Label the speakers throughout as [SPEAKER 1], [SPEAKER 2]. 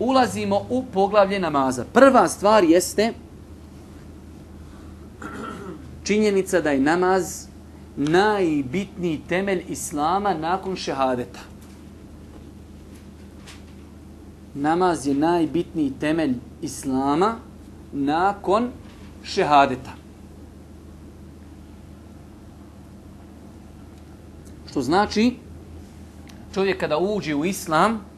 [SPEAKER 1] Ulazimo u poglavlje namaza. Prva stvar jeste činjenica da je namaz najbitniji temelj Islama nakon šehadeta. Namaz je najbitniji temelj Islama nakon šehadeta. Što znači, čovjek kada uđe u Islam,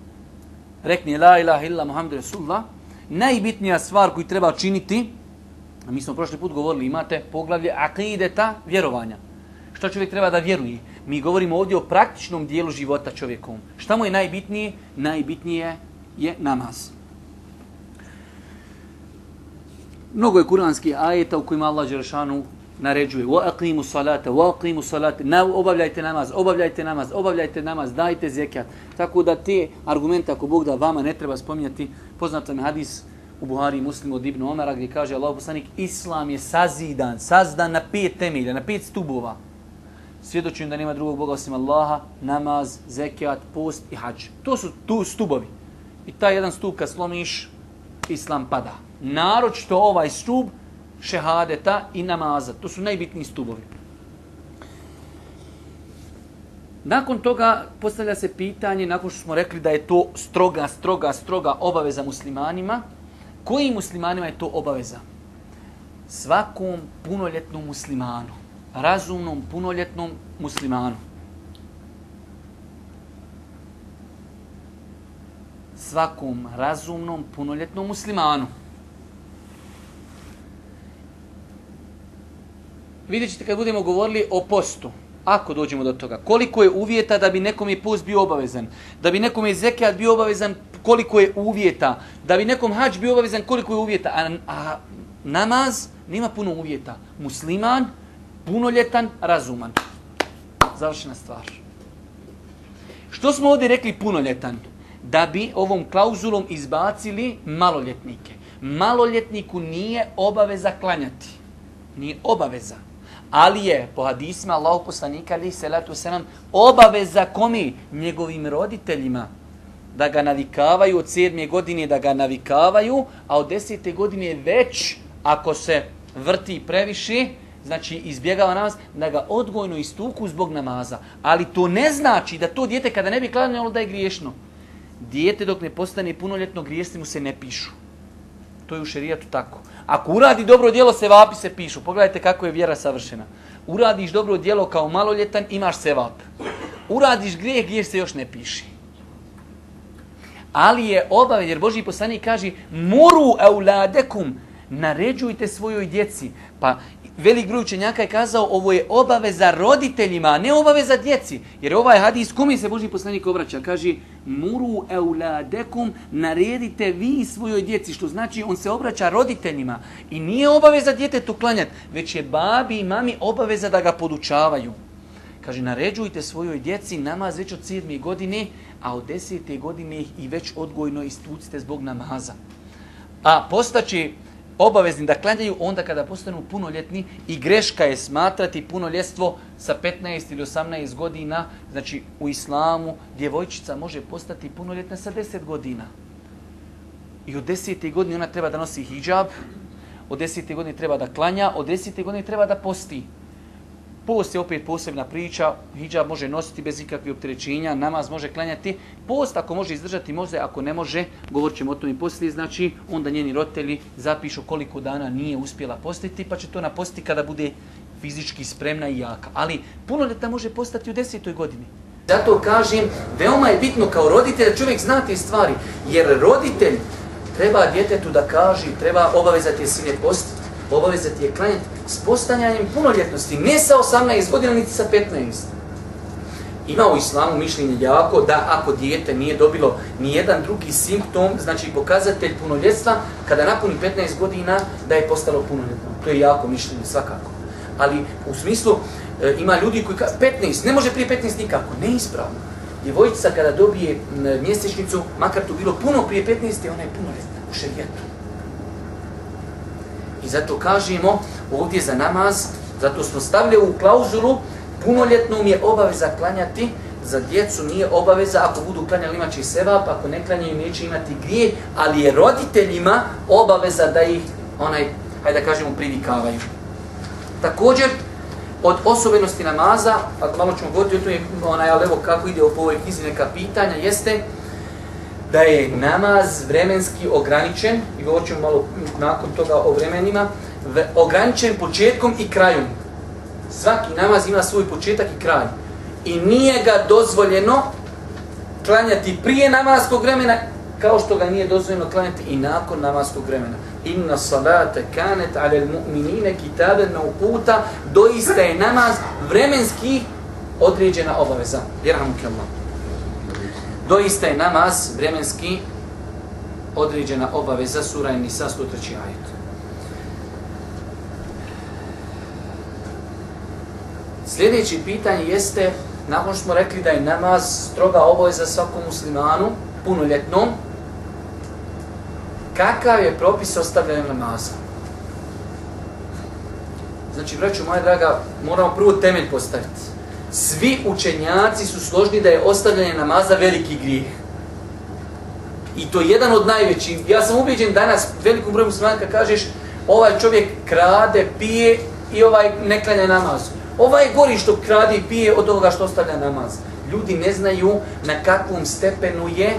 [SPEAKER 1] rekne la ilaha illa Muhammed Rasulullah, najbitnija stvar koju treba činiti, a mi smo prošli put govorili, imate poglavlje akideta vjerovanja. Šta čovjek treba da vjeruje? Mi govorimo ovdje o praktičnom dijelu života čovjekom. Šta mu je najbitnije? Najbitnije je namaz. Mnogo je kuranskih ajeta u kojima Allah Đeršanu naređuje. Wa aqimu salata wa aqimu salata. Na obavljajte namaz obavljajte namaz obavljajte namaz dajte zekat. Tako da te argumente ako Bog da vama ne treba spominjati. Poznat hadis u Buhari Muslimu od Ibn Omara gdje kaže Allah poslanik Islam je sazidan sazdan na pet temelja na pet stubova. Svjedočim da nema drugog Boga osim Allaha namaz zekat post i hadž to su tu stubovi. I taj jedan stup kad slomiš Islam pada. Naročito ovaj stup šehadeta i namaza. To su najbitniji stubovi. Nakon toga postavlja se pitanje, nakon što smo rekli da je to stroga, stroga, stroga obaveza muslimanima, koji muslimanima je to obaveza? Svakom punoljetnom muslimanu, razumnom punoljetnom muslimanu. Svakom razumnom punoljetnom muslimanu. Vidjet ćete kad budemo govorili o postu, ako dođemo do toga, koliko je uvjeta da bi nekom je post bio obavezan, da bi nekom je zekat bio obavezan, koliko je uvjeta, da bi nekom hađ bio obavezan, koliko je uvjeta, a, a namaz nema puno uvjeta. Musliman, punoljetan, razuman. Završena stvar. Što smo ovdje rekli punoljetan? Da bi ovom klauzulom izbacili maloljetnike. Maloljetniku nije obaveza klanjati. Nije obaveza. Ali je po hadisima Allahu poslanika ali salatu selam obaveza komi njegovim roditeljima da ga navikavaju od sedme godine da ga navikavaju, a od desete godine već ako se vrti previše, znači izbjegava namaz, da ga odgojno istuku zbog namaza. Ali to ne znači da to dijete kada ne bi klanjalo da je griješno. Dijete dok ne postane punoljetno grijesti mu se ne pišu. To je u šerijatu tako. Ako uradi dobro djelo, se vapi se pišu. Pogledajte kako je vjera savršena. Uradiš dobro djelo kao maloljetan, imaš sevap. Uradiš grijeh, grijeh se još ne piši. Ali je obavez, jer Boži poslanik kaže, muru euladekum, naređujte svojoj djeci. Pa velik broj učenjaka je kazao ovo je obaveza roditeljima, a ne obaveza djeci. Jer ovaj hadis, kome se Boži poslanik obraća? Kaže, muru euladekum, naredite vi svojoj djeci, što znači on se obraća roditeljima. I nije obaveza djetetu klanjati, već je babi i mami obaveza da ga podučavaju. Kaže, naređujte svojoj djeci namaz već od 7. godine, a od 10. godine ih i već odgojno istucite zbog namaza. A postaći obavezni da klanjaju onda kada postanu punoljetni i greška je smatrati punoljetstvo sa 15 ili 18 godina. Znači u islamu djevojčica može postati punoljetna sa 10 godina. I od 10. godine ona treba da nosi hijab, od 10. godine treba da klanja, od 10. godine treba da posti. Post je opet posebna priča, hijab može nositi bez ikakvih opterećenja, namaz može klanjati. Post ako može izdržati, može, ako ne može, govorit ćemo o tom i poslije, znači onda njeni roditelji zapišu koliko dana nije uspjela postiti, pa će to napostiti kada bude fizički spremna i jaka. Ali punoljetna može postati u desetoj godini. Zato kažem, veoma je bitno kao roditelj da čovjek zna te stvari, jer roditelj treba djetetu da kaže, treba obavezati je sine postiti obaveza ti je klanjati s postanjanjem punoljetnosti, ne sa 18 godina, niti sa 15. Ima u islamu mišljenje jako da ako dijete nije dobilo ni jedan drugi simptom, znači pokazatelj punoljetstva, kada napuni 15 godina da je postalo punoljetno. To je jako mišljenje svakako. Ali u smislu e, ima ljudi koji kaže 15, ne može prije 15 nikako, neispravno. Djevojčica kada dobije mjesečnicu, makar to bilo puno prije 15, ona je punoljetna u šerijetu. I zato kažemo ovdje za namaz, zato smo stavili u klauzulu, punoljetnom je obaveza klanjati, za djecu nije obaveza, ako budu klanjali imaće i seba, pa ako ne klanjaju neće imati grije, ali je roditeljima obaveza da ih, onaj, hajde da kažemo, privikavaju. Također, od osobenosti namaza, ako malo ćemo govoriti o tome, onaj, ali evo kako ide u ovoj knjizi neka pitanja, jeste da je namaz vremenski ograničen, i govorit ćemo malo nakon toga o vremenima, ograničen početkom i krajom. Svaki namaz ima svoj početak i kraj. I nije ga dozvoljeno klanjati prije namaskog vremena, kao što ga nije dozvoljeno klanjati i nakon namaskog vremena. Inna salate kanet ale mu'minine kitabe na uputa, doista je namaz vremenski određena obaveza. Jerhamu kellam. Doista je namaz vremenski određena obaveza, sura je Nisa 103. ajet. Sljedeći pitanje jeste, nakon što smo rekli da je namaz stroga obaveza svakom muslimanu, punoljetnom, kakav je propis ostavljanja namaza? Znači, braću moja draga, moramo prvo temelj postaviti. Svi učenjaci su složni da je ostavljanje namaza veliki grijeh. I to je jedan od najvećih. Ja sam ubeđen danas, velikom broju muslimanka kažeš ovaj čovjek krade, pije i ovaj ne klanja namaz. Ovaj gori što kradi i pije od ovoga što ostavlja namaz. Ljudi ne znaju na kakvom stepenu je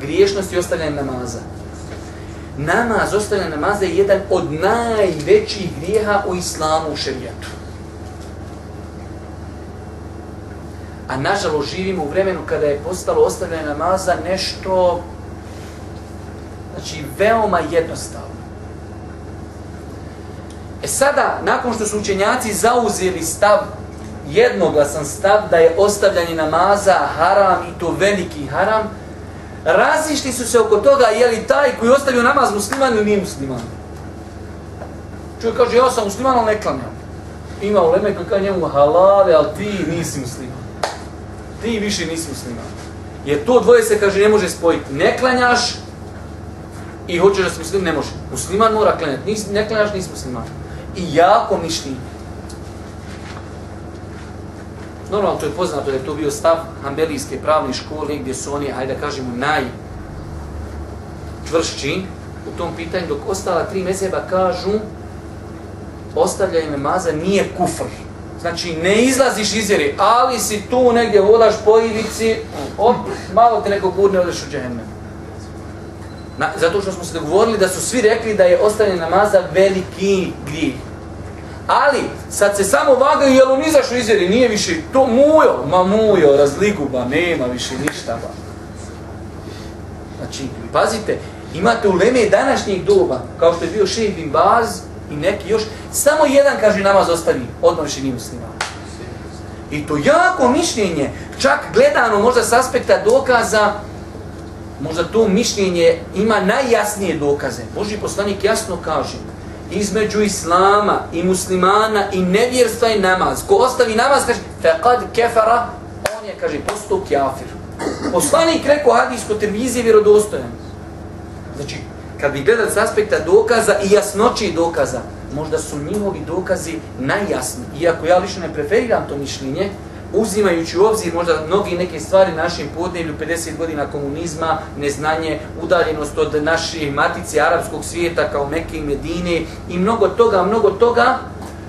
[SPEAKER 1] griješnost i ostavljanje namaza. Namaz, ostavljanje namaza je jedan od najvećih grijeha u islamu u šerijatu. A nažalost živimo u vremenu kada je postalo ostavljanje namaza nešto znači veoma jednostavno. E sada, nakon što su učenjaci zauzeli stav, jednoglasan stav da je ostavljanje namaza haram i to veliki haram, razišli su se oko toga je li taj koji ostavio namaz musliman ili nije musliman. Čovjek kaže, ja sam musliman, ali ne klanjam. Ima u Leme koji kaže njemu halale, ali ti nisi musliman. Ti više nisi musliman. Jer to dvoje se, kaže, ne može spojiti. Ne klanjaš i hoćeš da si musliman, ne može. Musliman mora klanjati. Ne klanjaš, nisi musliman i jako mišljenje. Normalno, to je poznato da je to bio stav Hanbelijske pravne škole, gdje su oni, hajde da kažemo, najtvršći u tom pitanju, dok ostala tri mezeba kažu ostavljanje namaza nije kufr. Znači, ne izlaziš iz vjeri, ali si tu negdje vodaš po ivici, op, malo te neko kurne, odeš u džehennem. Na, zato što smo se dogovorili da su svi rekli da je ostavljanje namaza veliki grijeh. Ali, sad se samo vagaju, jel on izašao iz vjeri, nije više to mujo, ma mujo, razliku, ba, nema više ništa, ba. Znači, pazite, imate u leme današnjih doba, kao što je bio šejh bin Baz i neki još, samo jedan kaže namaz ostavi, odmah više nije musliman. I to jako mišljenje, čak gledano možda s aspekta dokaza, možda to mišljenje ima najjasnije dokaze. Boži poslanik jasno kaže, između islama i muslimana i nevjerstva i namaz. Ko ostavi namaz, kaže, fekad kefara, on je, kaže, postao kjafir. Poslanik rekao hadijsko televizije vjerodostojan. Znači, kad bi gledali s aspekta dokaza i jasnoći dokaza, možda su njihovi dokazi najjasni. Iako ja lično ne preferiram to mišljenje, uzimajući u obzir možda mnogi neke stvari našim podnevlju, 50 godina komunizma, neznanje, udaljenost od naše matice arapskog svijeta kao Mekke i Medine i mnogo toga, mnogo toga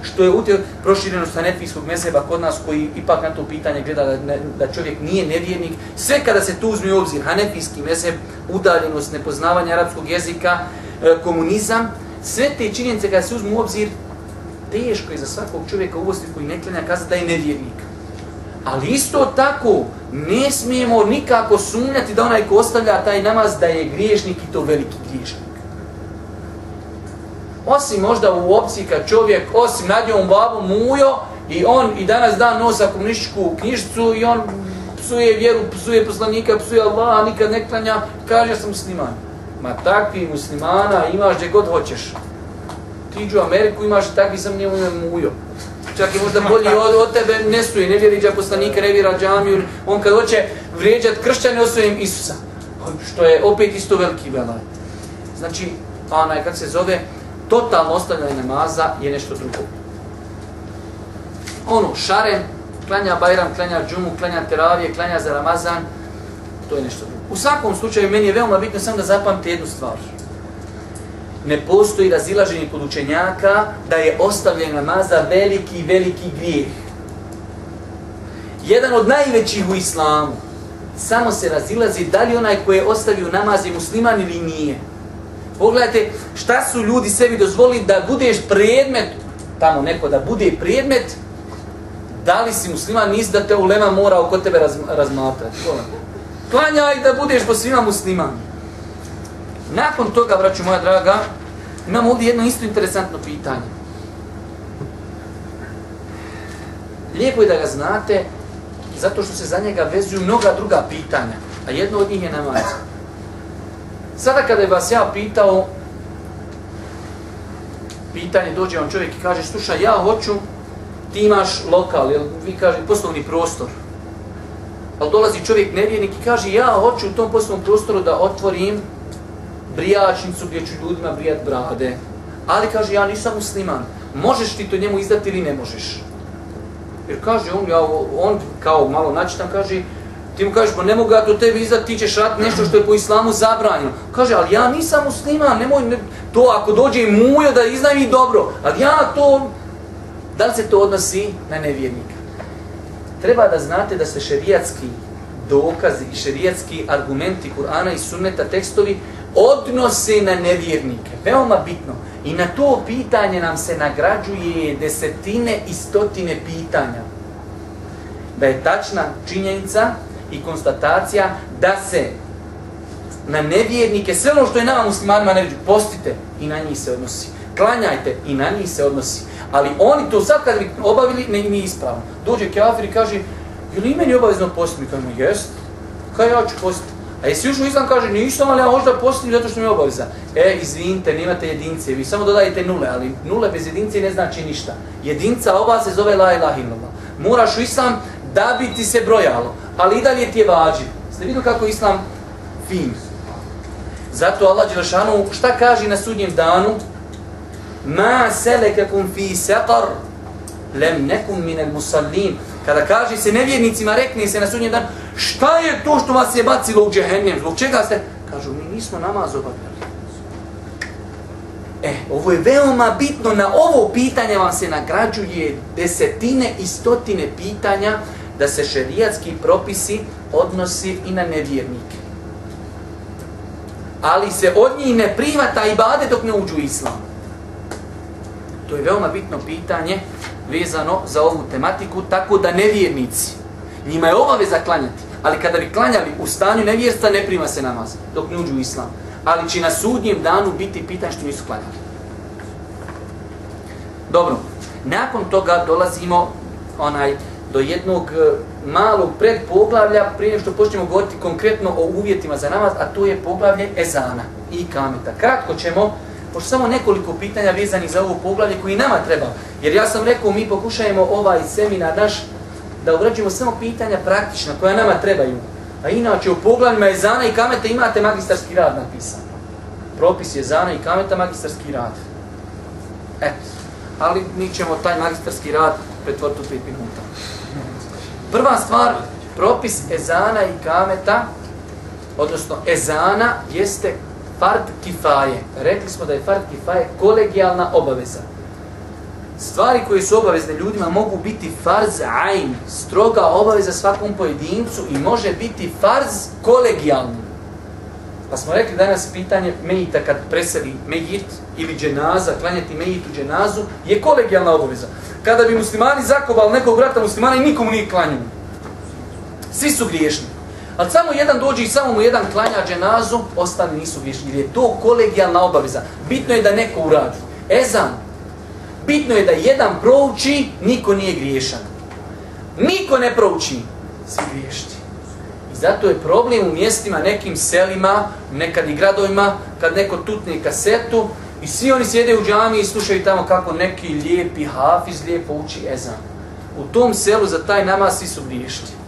[SPEAKER 1] što je utjel prošireno sa netfijskog meseba kod nas koji ipak na to pitanje gleda da, ne, da čovjek nije nevjernik. Sve kada se tu uzme u obzir hanefijski meseb, udaljenost, nepoznavanje arapskog jezika, e, komunizam, sve te činjenice kada se uzme u obzir, teško je za svakog čovjeka u koji ne klanja kazati da je nevjernik. Ali isto tako, ne smijemo nikako sumnjati da onaj ko ostavlja taj namaz da je griješnik i to veliki griješnik. Osim možda u opciji kad čovjek, osim nad njom babu mujo, i on i danas dan nosa komunističku knjižicu i on psuje vjeru, psuje poslanika, psuje Allah, nikad ne klanja, kaže sam musliman. Ma takvi muslimana imaš gdje god hoćeš. Ti u Ameriku imaš takvi sam njemu ime mujo. Čak i možda bolji od, od tebe ne suje, ne vjeriđa poslanika, ne vjera džamiju. On kad hoće vrijeđat kršćane, osuje Isusa. Što je opet isto veliki velaj. Znači, onaj kad se zove totalno ostavljanje namaza je nešto drugo. Ono, šaren, klanja Bajram, klanja Džumu, klanja Teravije, klanja za Ramazan, to je nešto drugo. U svakom slučaju, meni je veoma bitno samo da zapamte jednu stvar. Ne postoji razilaženje kod učenjaka da je ostavljanje namaza veliki, veliki grijeh. Jedan od najvećih u islamu, samo se razilazi da li onaj koji je ostavio namaz je musliman ili nije. Pogledajte šta su ljudi sebi dozvolili da budeš predmet, tamo neko da bude predmet, da li si musliman, nisi da te ulema mora oko tebe raz, razmatrati. Klanjaj da budeš po svima musliman. Nakon toga, braću moja draga, imamo ovdje jedno isto interesantno pitanje. Lijepo je da ga znate, zato što se za njega vezuju mnoga druga pitanja, a jedno od njih je namaz. Sada kada je vas ja pitao, pitanje dođe vam čovjek i kaže, slušaj, ja hoću, ti imaš lokal, jel, vi kaže, poslovni prostor. Ali dolazi čovjek nevjernik i kaže, ja hoću u tom poslovnom prostoru da otvorim brijačnicu gdje ću ljudima brijat brade. Ali kaže, ja nisam musliman. Možeš ti to njemu izdati ili ne možeš? Jer kaže on, ja, on kao malo načitam, kaže, Ti mu kažeš, pa ne mogu ja to tebi izdat, ti ćeš raditi nešto što je po islamu zabranjeno. Kaže, ali ja nisam musliman, nemoj ne, to ako dođe i mujo da iznajmi dobro. Ali ja to, da li se to odnosi na nevjernika? Treba da znate da se šerijatski dokazi i šerijatski argumenti Kur'ana i sunneta tekstovi odnose na nevjernike. Veoma bitno. I na to pitanje nam se nagrađuje desetine i stotine pitanja. Da je tačna činjenica i konstatacija da se na nevjernike, sve ono što je nama muslimanima ne postite i na njih se odnosi. Klanjajte i na njih se odnosi. Ali oni to sad kad bi obavili, ne nije ispravno. Dođe kafir i kaže, je li meni obavezno postiti? Mi kažemo, jest. Kaj ja ću postiti? A jesi ušao islam, kaže, nisam, ali ja možda postim zato što mi je obaveza. E, izvinite, nemate jedince, vi samo dodajete nule, ali nule bez jedince ne znači ništa. Jedinca ova se zove la ilaha illallah. Moraš u islam da bi ti se brojalo ali i dalje ti je vađiv. Ste vidjeli kako je islam fin? Zato Allah Đelšanu šta kaže na sudnjem danu? Ma selekakum fi seqar lem nekum minel musallin. Kada kaže se nevjernicima, rekne se na sudnjem danu, šta je to što vas je bacilo u džehennem? Zbog čega ste? Kažu, mi nismo namaz obavljali. E, ovo je veoma bitno, na ovo pitanje vam se nagrađuje desetine i stotine pitanja da se šerijatski propisi odnosi i na nevjernike. Ali se od njih ne prima ta ibade dok ne uđu u islam. To je veoma bitno pitanje vezano za ovu tematiku, tako da nevjernici, njima je obaveza klanjati, ali kada bi klanjali u stanju nevjerstva, ne prima se namaz dok ne uđu u islam. Ali će na sudnjem danu biti pitanje što nisu klanjali. Dobro, nakon toga dolazimo onaj do jednog e, malog predpoglavlja prije što počnemo govoriti konkretno o uvjetima za namaz, a to je poglavlje ezana i kameta. Kratko ćemo, pošto samo nekoliko pitanja vezanih za ovo poglavlje koji nama treba. Jer ja sam rekao, mi pokušajemo ovaj seminar naš da obrađujemo samo pitanja praktična koja nama trebaju. A inače u poglavljima ezana i kameta imate magistarski rad napisan. Propis je ezana i kameta magistarski rad. Eto. Ali mi ćemo taj magistarski rad pretvoriti u 5 minuta. Prva stvar, propis ezana i kameta, odnosno ezana, jeste fard kifaje. Rekli smo da je fard kifaje kolegijalna obaveza. Stvari koje su obavezne ljudima mogu biti farz ajn, stroga obaveza svakom pojedincu i može biti farz kolegijalni. Pa smo rekli danas pitanje mejita kad preseli mejit ili dženaza, klanjati mejit u dženazu, je kolegijalna obaveza kada bi muslimani zakovali nekog brata muslimana i nikomu nije klanjao. Svi su griješni. Ali samo jedan dođe i samo mu jedan klanja dženazu, ostali nisu griješni. Jer je to kolegijalna obaveza. Bitno je da neko uradi. Ezan. Bitno je da jedan prouči, niko nije griješan. Niko ne prouči, svi griješni. Zato je problem u mjestima, nekim selima, nekad i gradovima, kad neko tutne kasetu i svi oni sjede u džami i slušaju tamo kako neki lijepi hafiz lijepo uči ezan. U tom selu za taj namaz svi su griješti.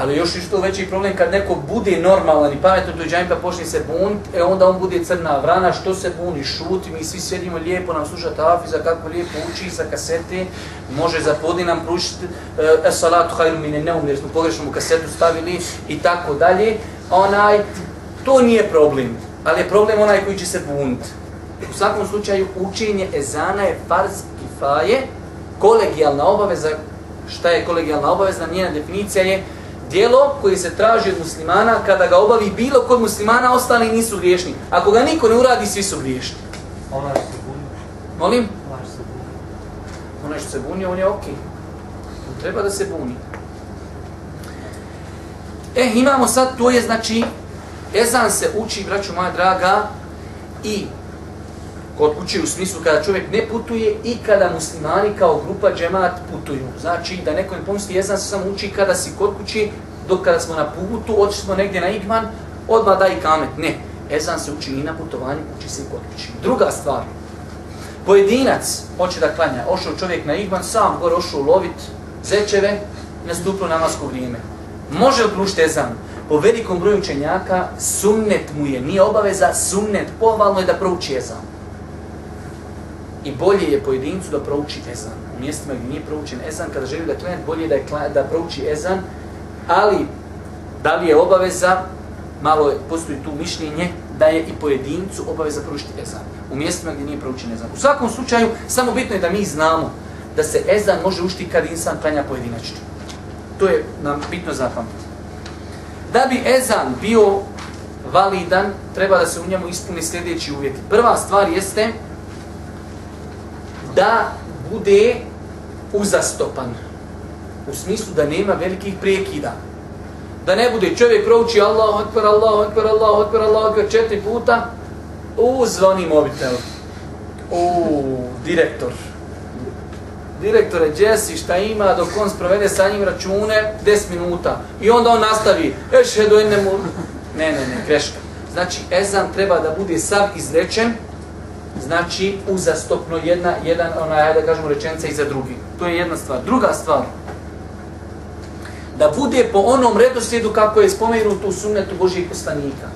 [SPEAKER 1] Ali još isto veći problem kad neko bude normalan i pametan tu džajim pa počne se bunt, e onda on bude crna vrana, što se buni, šuti, mi svi sjedimo lijepo nam sluša Hafiza kako lijepo uči sa kasete, može za podin nam pručiti e, salatu hajru mine neum, jer smo pogrešno mu kasetu stavili i tako dalje. Onaj, to nije problem, ali je problem onaj koji će se bunt. U svakom slučaju učenje ezana je farz i faje, kolegijalna obaveza, šta je kolegijalna obaveza, njena definicija je dijelo koje se traži od muslimana, kada ga obavi bilo kod muslimana, ostali nisu griješni. Ako ga niko ne uradi, svi su griješni.
[SPEAKER 2] Onaj što se buni.
[SPEAKER 1] Molim?
[SPEAKER 2] Onaj što se buni.
[SPEAKER 1] Onaj što se buni, on je okej. Okay. Treba da se buni. E, imamo sad, to je znači, ezan se uči, braću moja draga, i kod kuće u smislu kada čovjek ne putuje i kada muslimani kao grupa džemat putuju. Znači da neko ne pomisli jezan se samo uči kada si kod kuće, dok kada smo na putu, oči smo negdje na igman, odmah daj kamet. Ne, ezan se uči i na putovanju, uči se i kod kuće. Druga stvar, pojedinac hoće da klanja, ošao čovjek na igman, sam gore ošao lovit zečeve, nastupio namasko vrijeme. Može odlušiti ezan, po velikom broju učenjaka, sunnet mu je, nije obaveza, sunnet, povalno je da prouči ezan. I bolje je pojedincu da prouči ezan. U mjestima gdje nije proučen ezan, kada želi da klene, bolje je da, je da prouči ezan, ali da li je obaveza, malo je, postoji tu mišljenje, da je i pojedincu obaveza proučiti ezan. U mjestima gdje nije proučen ezan. U svakom slučaju, samo bitno je da mi znamo da se ezan može ušti kad insan klanja pojedinačno. To je nam bitno zapamtiti. Da bi ezan bio validan, treba da se u njemu ispuni sljedeći uvjet. Prva stvar jeste da bude uzastopan. U smislu da nema velikih prekida. Da ne bude čovjek prouči Allahu Akbar, Allahu Akbar, Allahu Akbar, Allahu Akbar četiri puta, u zvoni mobitel. U direktor. Direktore, Jesse, šta ima dok on sprovede sa njim račune, 10 minuta. I onda on nastavi, ešhedu ennemu. Ne, ne, ne, greška. Znači, ezan treba da bude sav izrečen, znači uzastopno jedna, jedan, ona, ajde da kažemo, rečenica iza drugi. To je jedna stvar. Druga stvar, da bude po onom redoslijedu kako je spomenuto u sunnetu Božih poslanika.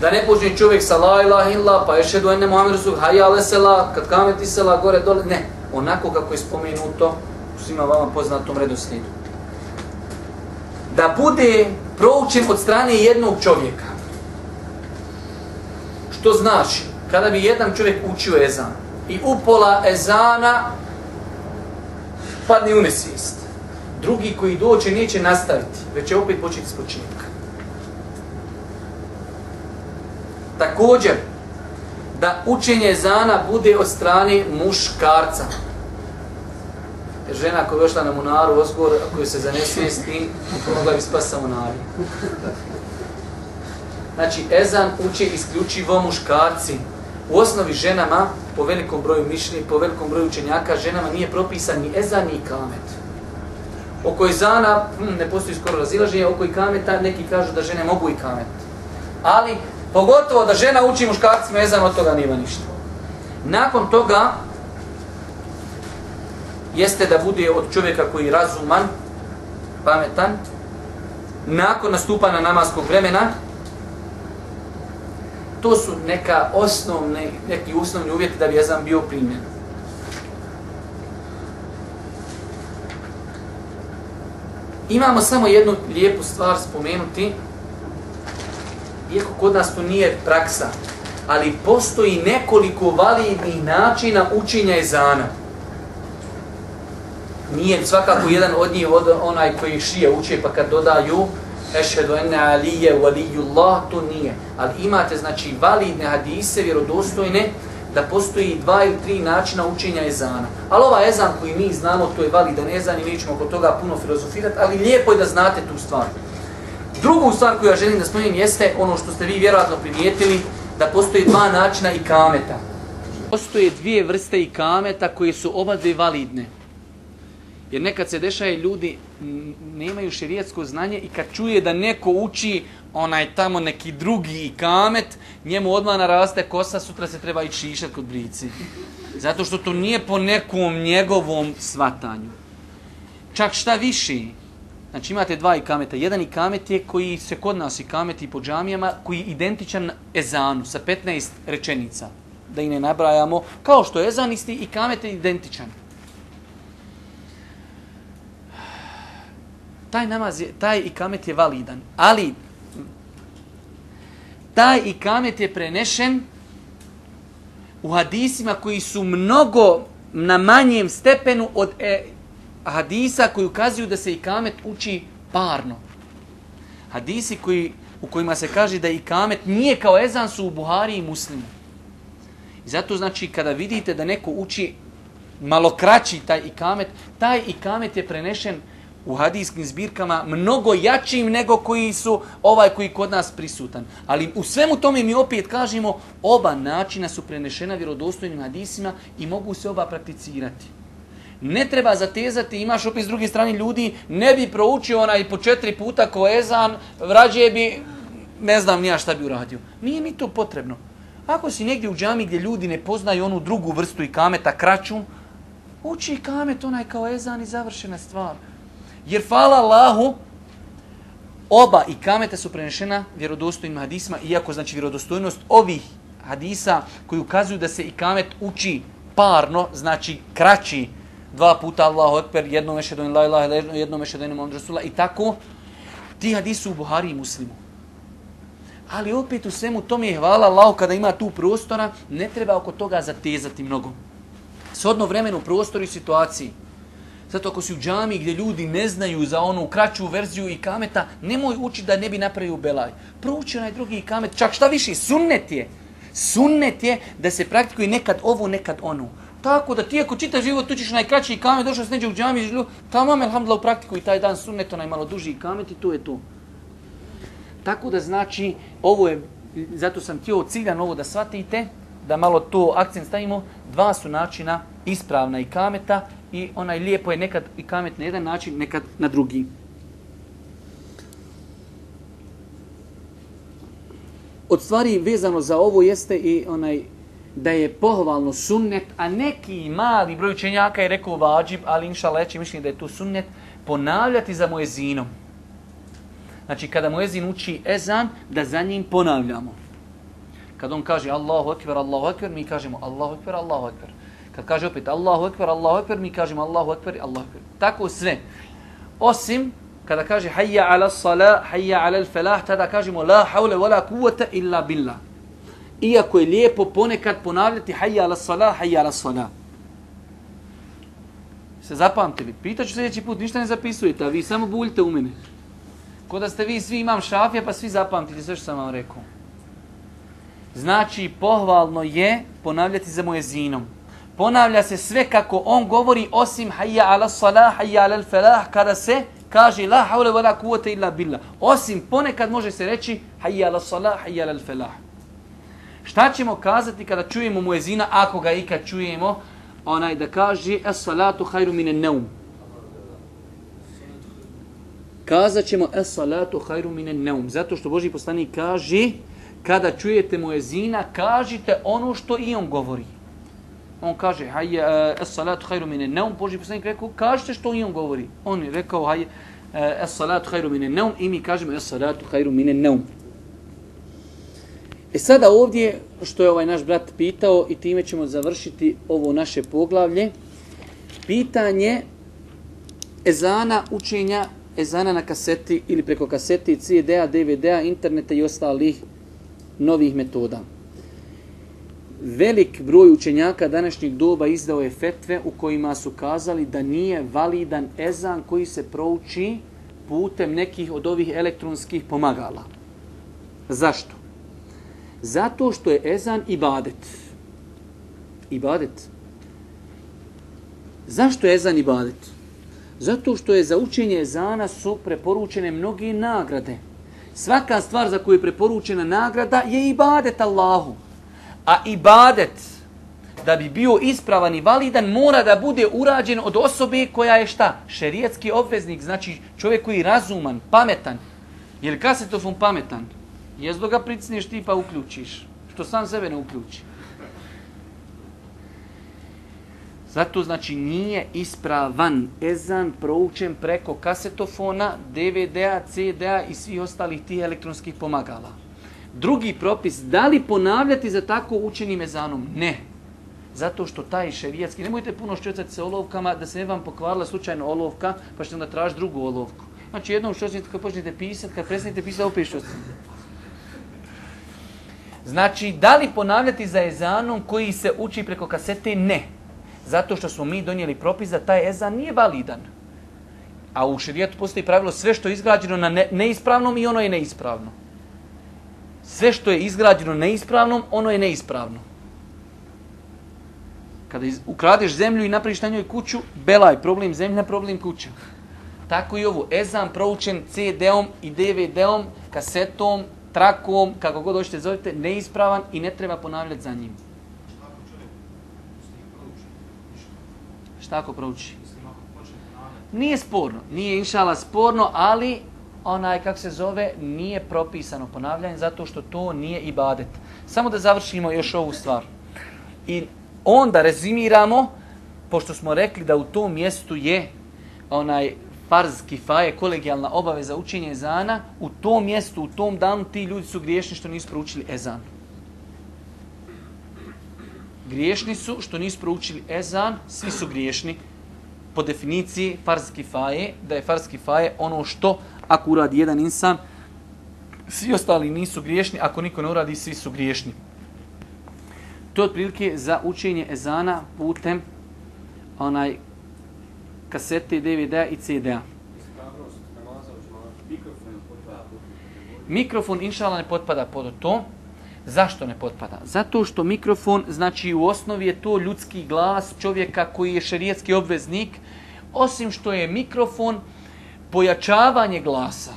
[SPEAKER 1] Da ne počne čovjek sa la ilaha illa, pa još jedu ene Muhammed Rasul, haja lesela, kad kameti sela, gore, dole, ne. Onako kako je spomenuto u svima vama poznatom redoslijedu. Da bude proučen od strane jednog čovjeka. Što znači? Kada bi jedan čovjek učio ezan i upola ezana padne u nesvijest. Drugi koji doće neće nastaviti, već će opet početi s početka. Također, da učenje ezana bude od strane muškarca. Jer žena koja je došla na munaru, ozgor, ako se zanesvijesti, mogla bi spasa sa munari. Znači, ezan uče isključivo muškarci. U osnovi ženama, po velikom broju mišljenja, po velikom broju učenjaka, ženama nije propisan ni ezan ni kamet. Oko ezana hm, ne postoji skoro razilaženje, oko i kameta neki kažu da žene mogu i kamet. Ali, pogotovo da žena uči muškarcima ezan, od toga nima ništa. Nakon toga, jeste da bude od čovjeka koji je razuman, pametan, nakon nastupana namaskog vremena, to su neka osnovne, neki osnovni uvjeti da bi jezan bio primjen. Imamo samo jednu lijepu stvar spomenuti, iako kod nas to nije praksa, ali postoji nekoliko validnih načina učenja jezana. Nije svakako jedan od njih od onaj koji šije uče pa kad dodaju ešhedu enne alije valijullah, to nije. Ali imate, znači, validne hadise, vjerodostojne, da postoji dva ili tri načina učenja ezana. Ali ova ezan koji mi znamo, to je validan ezan i mi ćemo oko toga puno filozofirati, ali lijepo je da znate tu stvar. Drugu stvar koju ja želim da spomenem jeste ono što ste vi vjerojatno primijetili, da postoji dva načina i kameta. Postoje dvije vrste i kameta koje su oba dvije validne. Jer nekad se dešaje ljudi nemaju šerijetsko znanje i kad čuje da neko uči onaj tamo neki drugi kamet, njemu odmah naraste kosa, sutra se treba i šišat kod brici. Zato što to nije po nekom njegovom svatanju. Čak šta više, znači imate dva ikameta. Jedan ikamet je koji se kod nas ikameti po džamijama, koji je identičan ezanu sa 15 rečenica. Da i ne nabrajamo. Kao što je ezan isti, ikamet je identičan. Taj namaz je, taj ikamet je validan, ali taj ikamet je prenešen u hadisima koji su mnogo na manjem stepenu od e, hadisa koji ukazuju da se ikamet uči parno. Hadisi koji, u kojima se kaže da ikamet nije kao ezan su u Buhari i Muslimu. I zato znači kada vidite da neko uči malo kraći taj ikamet, taj ikamet je prenešen u hadijskim zbirkama mnogo jačim nego koji su ovaj koji kod nas prisutan. Ali u svemu tome mi opet kažemo oba načina su prenešena vjerodostojnim hadisima i mogu se oba prakticirati. Ne treba zatezati, imaš opet s druge strane ljudi, ne bi proučio onaj po četiri puta ko ezan, vrađe bi, ne znam nija šta bi uradio. Nije mi to potrebno. Ako si negdje u džami gdje ljudi ne poznaju onu drugu vrstu i kameta, kraću, uči kamet onaj kao ezan i završena stvar. Jer hvala Allahu, oba i kamete su prenešena vjerodostojnim hadisma, iako znači vjerodostojnost ovih hadisa koji ukazuju da se i kamet uči parno, znači kraći, dva puta Allahu Ekber, jednom ešhedu la ilaha illa jednom ešhedu enne Muhammed Rasulullah i tako, ti hadisi u Buhari i Muslimu. Ali opet u svemu tome je hvala Allahu kada ima tu prostora, ne treba oko toga zatezati mnogo. Sodno vremenu, prostoru i situaciji. Zato ako si u džami gdje ljudi ne znaju za onu kraću verziju i kameta, nemoj uči da ne bi napravio belaj. Prouči onaj drugi kamet, čak šta više, sunnet je. Sunnet je da se praktikuje nekad ovo, nekad ono. Tako da ti ako čitaš život, učiš najkraći kamet, došao s neđe u džami, žilu, tamo alhamdulillah, u praktiku i taj dan sunnet, onaj malo duži kamet i to je to. Tako da znači, ovo je, zato sam htio ciljan ovo da shvatite, da malo to akcent stavimo, dva su načina ispravna i kameta i onaj lijepo je nekad i kamet na jedan način, nekad na drugi. Od stvari vezano za ovo jeste i onaj da je pohvalno sunnet, a neki mali broj učenjaka je rekao vađib, ali inša leći mišljenje da je to sunnet, ponavljati za mojezinom. Znači, kada mojezin uči ezan, da za njim ponavljamo. Kad on kaže Allahu ekber, Allahu ekber, mi kažemo Allahu ekber, Allahu ekber. Kad kaže opet Allahu ekber, Allahu ekber, mi kažemo Allahu ekber, Allahu ekber. Tako sve. Osim kada kaže hayya ala salah, hayya ala al falah, tada kažemo la hawla wala kuvvete illa billah. Iako je lijepo ponekad ponavljati hayya ala salah, hayya ala salah. Se zapamtili. Pitaću sljedeći put, ništa ne zapisujete, a vi samo buljite u mene. Ko da ste vi svi imam šafija, pa svi zapamtite sve što sam vam rekao. Znači, pohvalno je ponavljati za mojezinom. Ponavlja se sve kako on govori, osim hayya ala salah, hayya ala falah, kada se kaže la haule wala kuvvete illa billah. Osim ponekad može se reći hayya ala salah, hayya ala falah. Šta ćemo kazati kada čujemo muezina, ako ga ikad čujemo, onaj da kaže es salatu khairu mine neum. Kazat ćemo es salatu khairu mine neum. Zato što Boži poslanik kaže kada čujete muezina, kažite ono što i on govori. On kaže, hajje, es eh, salatu hajru mine neum, Boži poslanik rekao, kažite što i on govori. On je rekao, hajje, es eh, salatu hajru mine neum, i mi kažemo, es salatu hajru mine neum. E sada ovdje, što je ovaj naš brat pitao, i time ćemo završiti ovo naše poglavlje, pitanje ezana, učenja ezana na kaseti ili preko kaseti, CD-a, DVD-a, interneta i ostalih novih metoda. Velik broj učenjaka današnjeg doba izdao je fetve u kojima su kazali da nije validan ezan koji se prouči putem nekih od ovih elektronskih pomagala. Zašto? Zato što je ezan ibadet. Ibadet. Zašto je ezan ibadet? Zato što je za učenje ezana su preporučene mnoge nagrade. Svaka stvar za koju je preporučena nagrada je ibadet Allahu. A ibadet da bi bio ispravan i validan, mora da bude urađen od osobe koja je šta? Šerijetski obveznik, znači čovjek koji je razuman, pametan. Je li kasetofon pametan? Jezdo ga pricneš ti pa uključiš. Što sam sebe ne uključi. Zato znači nije ispravan ezan proučen preko kasetofona, DVD-a, CD-a i svih ostalih tih elektronskih pomagala. Drugi propis, da li ponavljati za tako učenim ezanom? Ne. Zato što taj šerijatski, nemojte puno šćocati se olovkama, da se ne vam pokvarila slučajno olovka, pa ćete onda tražiti drugu olovku. Znači jednom šćocnite kad počnete pisati, kad prestanete pisati, opet šćocnite. Znači, da li ponavljati za ezanom koji se uči preko kasete? Ne. Zato što smo mi donijeli propis da taj ezan nije validan. A u širijetu postoji pravilo sve što je izgrađeno na ne, neispravnom i ono je neispravno. Sve što je izgrađeno neispravnom, ono je neispravno. Kada iz, ukradeš zemlju i napraviš na njoj kuću, belaj, problem zemlja, problem kuća. Tako i ovo, ezan proučen CD-om i DVD-om, kasetom, trakom, kako god hoćete zovete, neispravan i ne treba ponavljati za njim. Šta ako prouči? Nije sporno, nije inšala sporno, ali onaj, kako se zove, nije propisano ponavljanje zato što to nije ibadet. Samo da završimo još ovu stvar. I onda rezimiramo, pošto smo rekli da u tom mjestu je onaj farz kifaje, kolegijalna obaveza učenja ezana, u tom mjestu, u tom danu ti ljudi su griješni što nisu proučili ezan. Griješni su što nisu proučili ezan, svi su griješni. Po definiciji farz kifaje, da je farz kifaje ono što ako uradi jedan insan, svi ostali nisu griješni, ako niko ne uradi, svi su griješni. To je otprilike za učenje ezana putem onaj kasete, DVD-a i CD-a. Mikrofon, inšala, ne potpada pod to. Zašto ne potpada? Zato što mikrofon, znači u osnovi je to ljudski glas čovjeka koji je šerijetski obveznik, osim što je mikrofon pojačavanje glasa.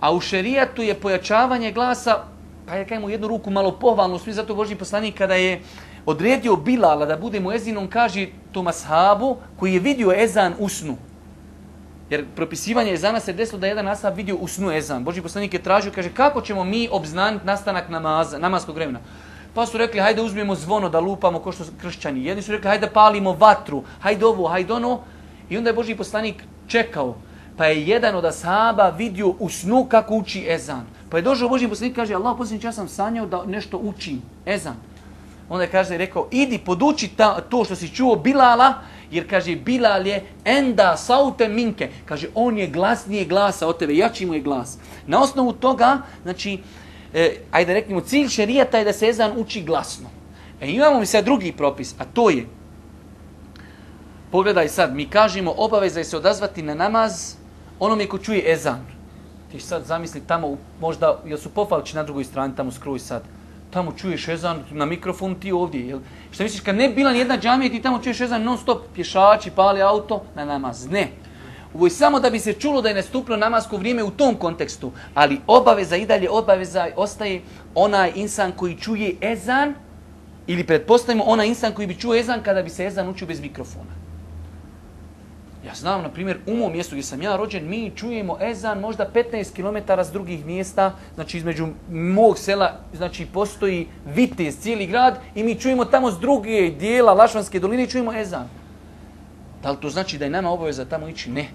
[SPEAKER 1] A u šerijatu je pojačavanje glasa, pa ja kajem u jednu ruku malo pohvalno, svi zato Božji poslanik kada je odredio Bilala da bude mu ezinom, kaže Tomas Habu, koji je vidio ezan u snu. Jer propisivanje ezana se desilo da jedan asab vidio u snu ezan. Boži poslanik je tražio, kaže, kako ćemo mi obznaniti nastanak namaza, namaskog vremena? Pa su rekli, hajde uzmemo zvono da lupamo ko što su kršćani. Jedni su rekli, hajde palimo vatru, hajde ovo, hajde ono. I onda je Boži poslanik čekao. Pa je jedan od asaba vidio u snu kako uči ezan. Pa je došao Boži poslanik kaže, Allah poslanik, ja sam sanjao da nešto učim, ezan. Onda je kaže, rekao, idi poduči ta, to što si čuo Bilala, jer kaže, Bilal je enda saute minke. Kaže, on je glasnije glasa od tebe, jači mu je glas. Na osnovu toga, znači, e, ajde reknemo, cilj šerijata je da se ezan uči glasno. E, imamo mi sad drugi propis, a to je, pogledaj sad, mi kažemo, obaveza je se odazvati na namaz onome ko čuje ezan. Ti sad zamisli tamo, možda, jel su pofalići na drugoj strani, tamo skruj sad tamo čuješ ezan na mikrofon ti ovdje. Jel? Šta misliš, kad ne bila ni jedna džamija, ti tamo čuješ ezan non stop, pješači, pali auto na namaz. Ne. Ovo je samo da bi se čulo da je nastupno namasko vrijeme u tom kontekstu. Ali obaveza i dalje obaveza ostaje onaj insan koji čuje ezan ili pretpostavimo onaj insan koji bi čuo ezan kada bi se ezan učio bez mikrofona. Ja znam, na primjer, u mom mjestu gdje sam ja rođen, mi čujemo ezan možda 15 km s drugih mjesta, znači između mog sela, znači postoji Vitez, cijeli grad, i mi čujemo tamo s druge dijela Lašvanske doline, čujemo ezan. Da li to znači da je nama obaveza tamo ići? Ne.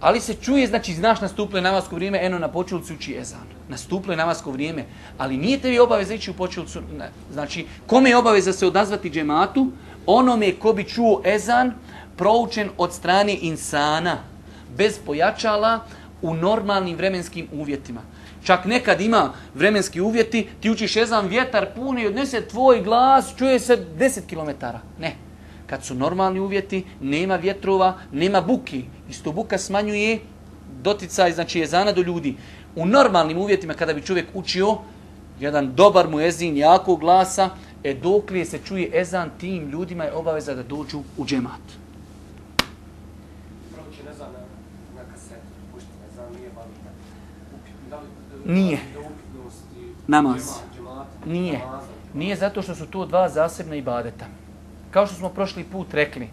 [SPEAKER 1] Ali se čuje, znači, znaš, nastuplo je namasko vrijeme, eno, na počulcu uči ezan. Nastuplo je namasko vrijeme, ali nije tebi obaveza ići u počulcu. Ne. Znači, kome je obaveza se odazvati džematu? Onome ko bi čuo ezan, proučen od strane insana, bez pojačala, u normalnim vremenskim uvjetima. Čak nekad ima vremenski uvjeti, ti učiš ezan, vjetar puni i odnese tvoj glas, čuje se 10 km. Ne. Kad su normalni uvjeti, nema vjetrova, nema buki. Isto buka smanjuje doticaj, znači je do ljudi. U normalnim uvjetima, kada bi čovjek učio, jedan dobar mu ezin, jako glasa, e dok se čuje ezan, tim ljudima je obaveza da dođu u džemat. Nije. Namaz. Nije. Nije zato što su to dva zasebna ibadeta. Kao što smo prošli put rekli,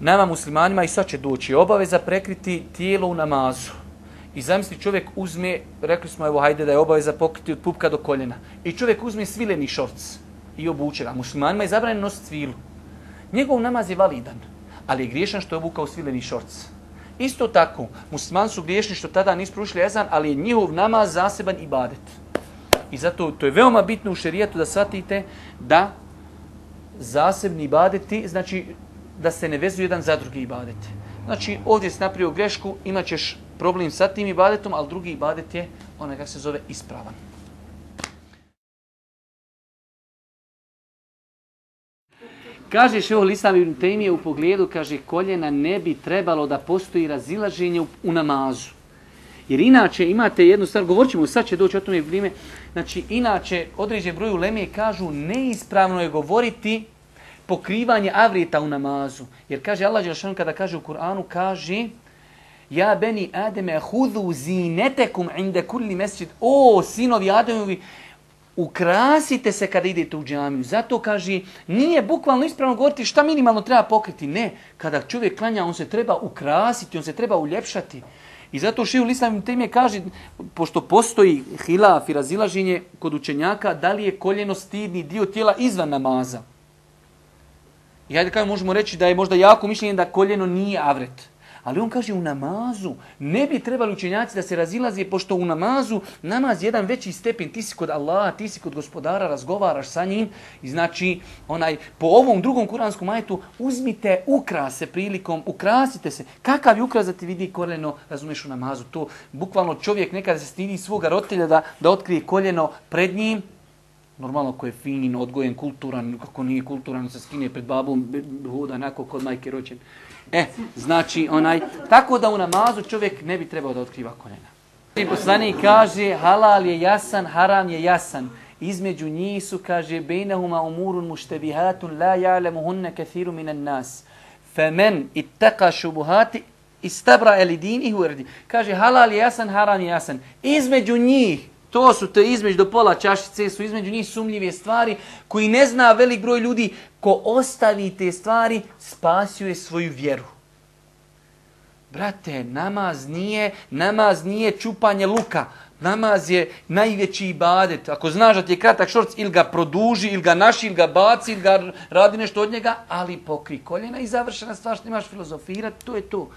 [SPEAKER 1] nama muslimanima i sad će doći obaveza prekriti tijelo u namazu. I zamisli čovjek uzme, rekli smo evo hajde da je obaveza pokriti od pupka do koljena. I čovjek uzme svileni šorc i obuče ga. Muslimanima je zabranjeno nositi svilu. Njegov namaz je validan, ali je griješan što je obukao svileni šorc. Isto tako, musliman su griješni što tada nisu prušli ezan, ali je njihov namaz zaseban ibadet. I zato to je veoma bitno u šerijetu da shvatite da zasebni ibadeti, znači da se ne vezuju jedan za drugi ibadeti. Znači, ovdje si napravio grešku, imat ćeš problem sa tim ibadetom, ali drugi ibadet je onaj kak se zove ispravan. Kaže Šeho Lisam ibn Tejmije u pogledu, kaže, koljena ne bi trebalo da postoji razilaženje u, u namazu. Jer inače imate jednu stvar, govorit ćemo, sad će doći o tome vrijeme, znači inače određen broj uleme kažu neispravno je govoriti pokrivanje avrita u namazu. Jer kaže Allah Đelšan kada kaže u Kur'anu, kaže Ja beni Ademe hudu zinetekum inde kulli mesjid. O, sinovi Ademovi, ukrasite se kada idete u džamiju. Zato kaže, nije bukvalno ispravno govoriti šta minimalno treba pokriti. Ne, kada čovjek klanja, on se treba ukrasiti, on se treba uljepšati. I zato Šiju Lislam teme kaže, pošto postoji hilaf i razilaženje kod učenjaka, da li je koljeno stidni dio tijela izvan namaza. I hajde kao možemo reći da je možda jako mišljenje da koljeno nije avret. Ali on kaže u namazu ne bi trebali učenjaci da se razilaze pošto u namazu namaz je jedan veći stepen. Ti si kod Allaha, ti si kod gospodara, razgovaraš sa njim. I znači onaj po ovom drugom kuranskom majetu uzmite ukrase prilikom, ukrasite se. Kakav je ukras da ti vidi koljeno, razumeš u namazu. To bukvalno čovjek nekada se stidi svoga roditelja da, da otkrije koljeno pred njim. Normalno ko je fin, odgojen, kulturan, kako nije kulturan, se skine pred babom, hoda onako kod majke rođen. E, znači onaj, tako da u namazu čovjek ne bi trebao da otkriva koljena. I poslanik kaže, halal je jasan, haram je jasan. Između njih su, kaže, bejnehuma umurun muštebihatun, la ja'lemu hunne kathiru minan nas. Femen ittaka šubuhati, istabra elidin i huerdi. Kaže, halal je jasan, haram je jasan. Između njih, To su te između do pola čašice, su između njih sumljive stvari koji ne zna velik broj ljudi ko ostavi te stvari, spasio je svoju vjeru. Brate, namaz nije, namaz nije čupanje luka. Namaz je najveći ibadet. Ako znaš da ti je kratak šorc, ili ga produži, ili ga naši, ili ga baci, ili ga radi nešto od njega, ali pokri koljena i završena stvar što imaš filozofirati, to je to.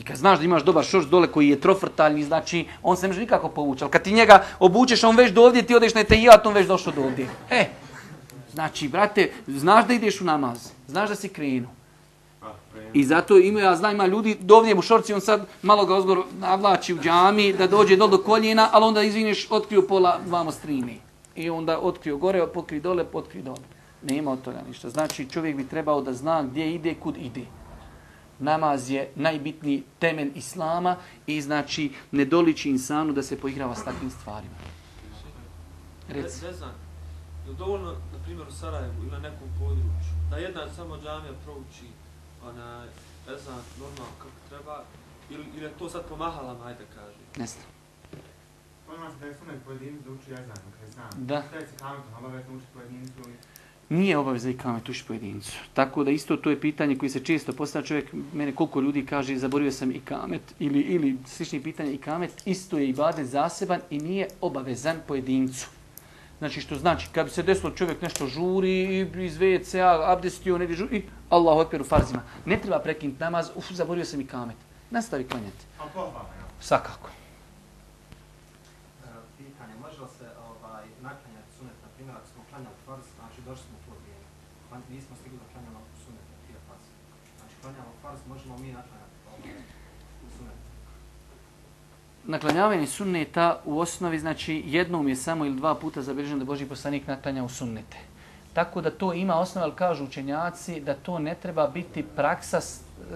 [SPEAKER 1] Ti kad znaš da imaš dobar šorš dole koji je trofrtaljni, znači on se ne može nikako povući. Ali kad ti njega obučeš, on već do ovdje, ti odeš na etejijat, on već došao do ovdje. E, znači, brate, znaš da ideš u namaz, znaš da si krenuo. I zato ima, ja znam, ima ljudi, do mu šorci, on sad malo ga ozgor navlači u džami, da dođe dol do koljena, ali onda, izvineš, otkriju pola, vamo strimi. I onda otkriju gore, pokri dole, potkri dole. Nema od toga ništa. Znači, čovjek bi trebao da zna gdje ide, kud ide namaz je najbitniji temelj islama i znači ne doliči insanu da se poigrava s takvim stvarima.
[SPEAKER 3] Reci. Ne, ne znam, je dovoljno, na primjer, u Sarajevu ili na nekom području, da jedna samo džamija prouči, ona, ne znam, normalno kako treba, ili, ili je to sad po mahalama, ajde kaže.
[SPEAKER 1] Ne znam.
[SPEAKER 4] Pojma se da je sunet pojedinac da uči jezan, kada znam.
[SPEAKER 1] Da.
[SPEAKER 4] Šta je se kametom, obavezno uči pojedincu ili
[SPEAKER 1] nije obaveza i kamet uši pojedincu. Tako da isto to je pitanje koji se često postavlja čovjek, mene koliko ljudi kaže zaboravio sam i kamet ili, ili slični pitanje i kamet, isto je i baden zaseban i nije obavezan pojedincu. Znači što znači, kad bi se desilo čovjek nešto žuri iz WC-a, abdestio, ne žuri, i Allah u farzima. Ne treba prekinuti namaz, uf, zaboravio sam i kamet. Nastavi klanjati. Svakako.
[SPEAKER 2] pitanje, može li se ovaj, naklanjati sunet, na primjer, ako smo klanjali farz, znači došli smo u to vrijeme, pa nismo stigli da klanjamo sunet, prije farz. Znači, klanjamo farz, možemo mi naklanjati ovaj, sunet.
[SPEAKER 1] Naklanjavanje sunneta u osnovi, znači jednom je samo ili dva puta zabilježeno da Boži poslanik naklanja u sunnete. Tako da to ima osnova, ali kažu učenjaci da to ne treba biti praksa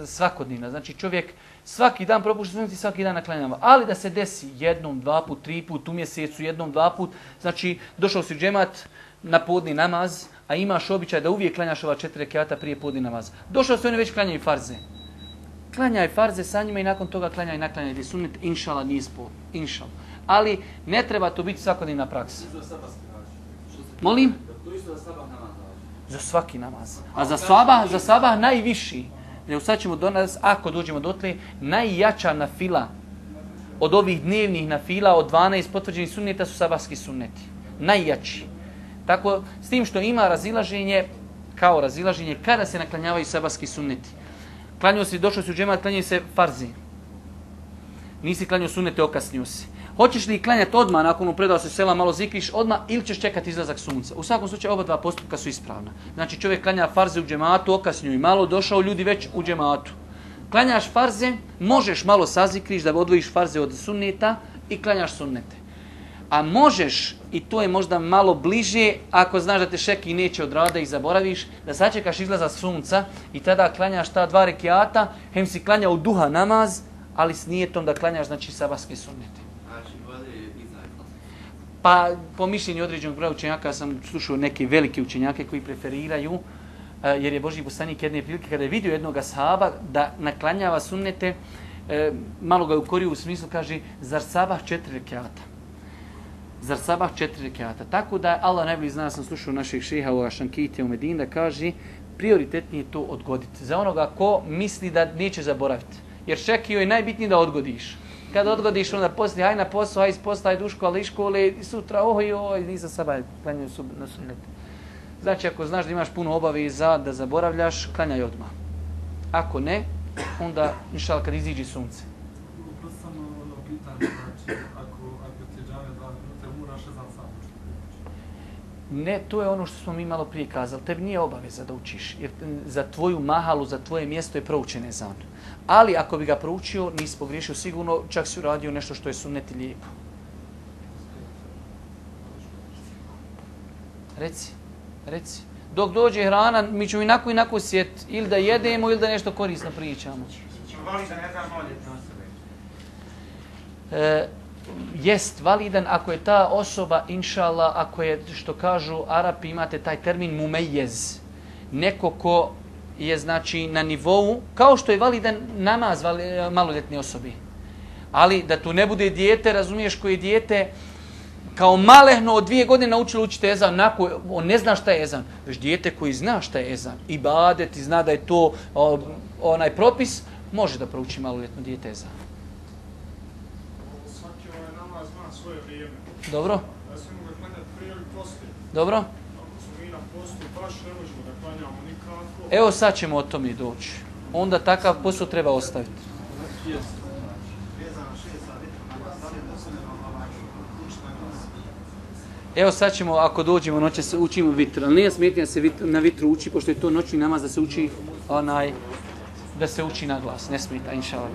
[SPEAKER 1] svakodnevna. Znači čovjek svaki dan propušta sunnet i svaki dan naklanjava. Ali da se desi jednom, dva put, tri put, u mjesecu, jednom, dva put, znači došao si u džemat na podni namaz, a imaš običaj da uvijek klanjaš ova četiri rekiata prije podni namaz. Došao si oni već klanjaju farze. Klanjaj farze sa njima i nakon toga klanjaj naklanjaj gdje sunnet, inšala nije spod, inšala. Ali ne treba to biti svakodnevna praksa. Molim? Za svaki namaz. A za sabah, za sabah najviši. Evo sad ćemo do nas, ako dođemo dotle, najjača na fila od ovih dnevnih na fila, od 12 potvrđenih sunneta su sabahski sunneti. Najjači. Tako, s tim što ima razilaženje, kao razilaženje, kada se naklanjavaju sabahski sunneti. Klanio si, došao si u džemat, klanio se farzi. Nisi klanio sunete, okasnio si. Hoćeš li klanjati odmah nakon upredao se sela, malo zikriš odmah ili ćeš čekati izlazak sunca? U svakom slučaju oba dva postupka su ispravna. Znači čovjek klanja farze u džematu, okasnio i malo, došao ljudi već u džematu. Klanjaš farze, možeš malo sazikriš da odvojiš farze od sunneta i klanjaš sunnete. A možeš, i to je možda malo bliže, ako znaš da te šeki neće odrada i zaboraviš, da sačekaš izlaza sunca i tada klanjaš ta dva rekiata, hem si klanja u duha namaz, ali s nijetom da klanjaš znači sabaske sunnete. Pa po mišljenju određenog broja učenjaka sam slušao neke velike učenjake koji preferiraju, e, jer je Boži poslanik jedne prilike kada je vidio jednog sahaba da naklanjava sunnete, e, malo ga ukorio u smislu, kaže, zar sabah četiri rekiata? Zar sabah četiri rekiata? Tako da Allah najbolji zna, sam slušao naših šeha u Ašankite u Medin da kaže, prioritetnije to odgoditi. Za onoga ko misli da neće zaboraviti. Jer šekio je najbitnije da odgodiš. Kada odgodiš, onda poslije, aj na posao, aj iz posla, aj duško, ali škole, i sutra, oj, oj, nisam sabah, klanjaju sub, na sunnet. Znači, ako znaš da imaš puno obaveza da zaboravljaš, klanjaj odmah. Ako ne, onda, inšal, kad iziđe sunce. Ono Ne, to je ono što smo mi malo prije kazali. Tebi nije obaveza da učiš. Jer za tvoju mahalu, za tvoje mjesto je proučen ezan. Ali ako bi ga proučio, nisi pogriješio sigurno, čak si uradio nešto što je sunnet i lijepo. Reci, reci. Dok dođe hrana, mi ćemo inako inako sjet, ili da jedemo, ili da nešto korisno pričamo.
[SPEAKER 4] Voli da ne znam
[SPEAKER 1] e, jest validan ako je ta osoba, inšala, ako je, što kažu Arapi, imate taj termin mumejez. Neko ko je znači na nivou, kao što je validan namaz vali, maloljetne osobi. Ali da tu ne bude dijete, razumiješ koji je dijete, kao malehno od dvije godine naučilo učiti ezan, nako, on ne zna šta je ezan, već dijete koji zna šta je ezan, i badet, i zna da je to o, onaj propis, može da prouči maloljetno dijete ezan.
[SPEAKER 5] Svaki ovaj namaz zna svoje vrijeme.
[SPEAKER 1] Dobro.
[SPEAKER 5] Da se mogu klanjati prije ili poslije.
[SPEAKER 1] Dobro.
[SPEAKER 5] Ako smo mi na postu, baš ne možemo da klanjamo nikako.
[SPEAKER 1] Evo sad ćemo o tome doći. Onda takav posao treba ostaviti. Evo sad ćemo, ako dođemo noće, se učimo vitr. Ali nije smetnje da se vitr, na vitru uči, pošto je to noćni namaz da se uči onaj, da se uči na glas. Ne smeta, inša Allah,